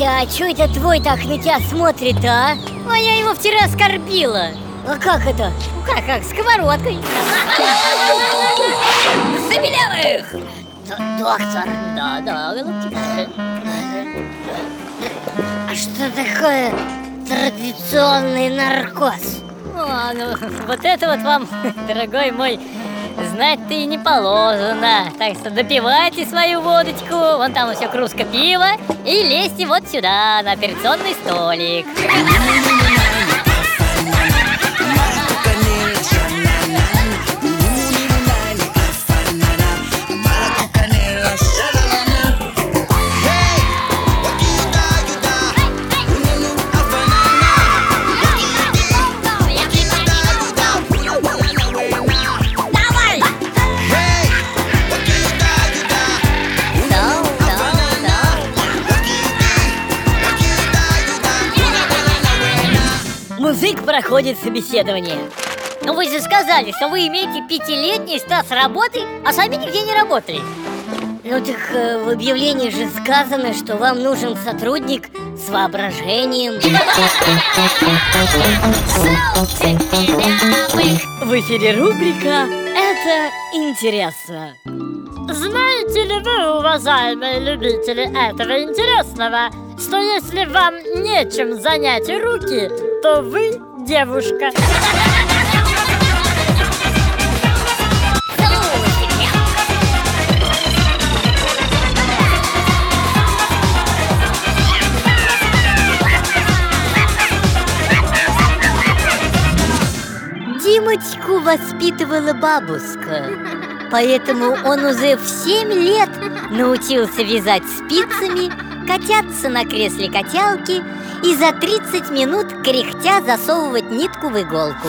а чё это твой так на тебя смотрит, а? А я его вчера оскорбила А как это? Ну как, как, сковородкой Забелявых! Доктор, Да, да, голубчик. а что такое традиционный наркоз? О, ну, вот это вот вам, дорогой мой, знать-то и не положено. Так что допивайте свою водочку, вон там еще кружка пива, и лезьте вот сюда, на операционный столик. Музык проходит собеседование. Ну вы же сказали, что вы имеете пятилетний стаж работы, а сами нигде не работали. Ну так э, в объявлении же сказано, что вам нужен сотрудник с воображением В эфире рубрика «Это интересно». Знаете ли вы, уважаемые любители этого интересного, что если вам нечем занять руки, то вы девушка? Димочку воспитывала бабушка Поэтому он уже в 7 лет научился вязать спицами Кататься на кресле катялки И за 30 минут кряхтя засовывать нитку в иголку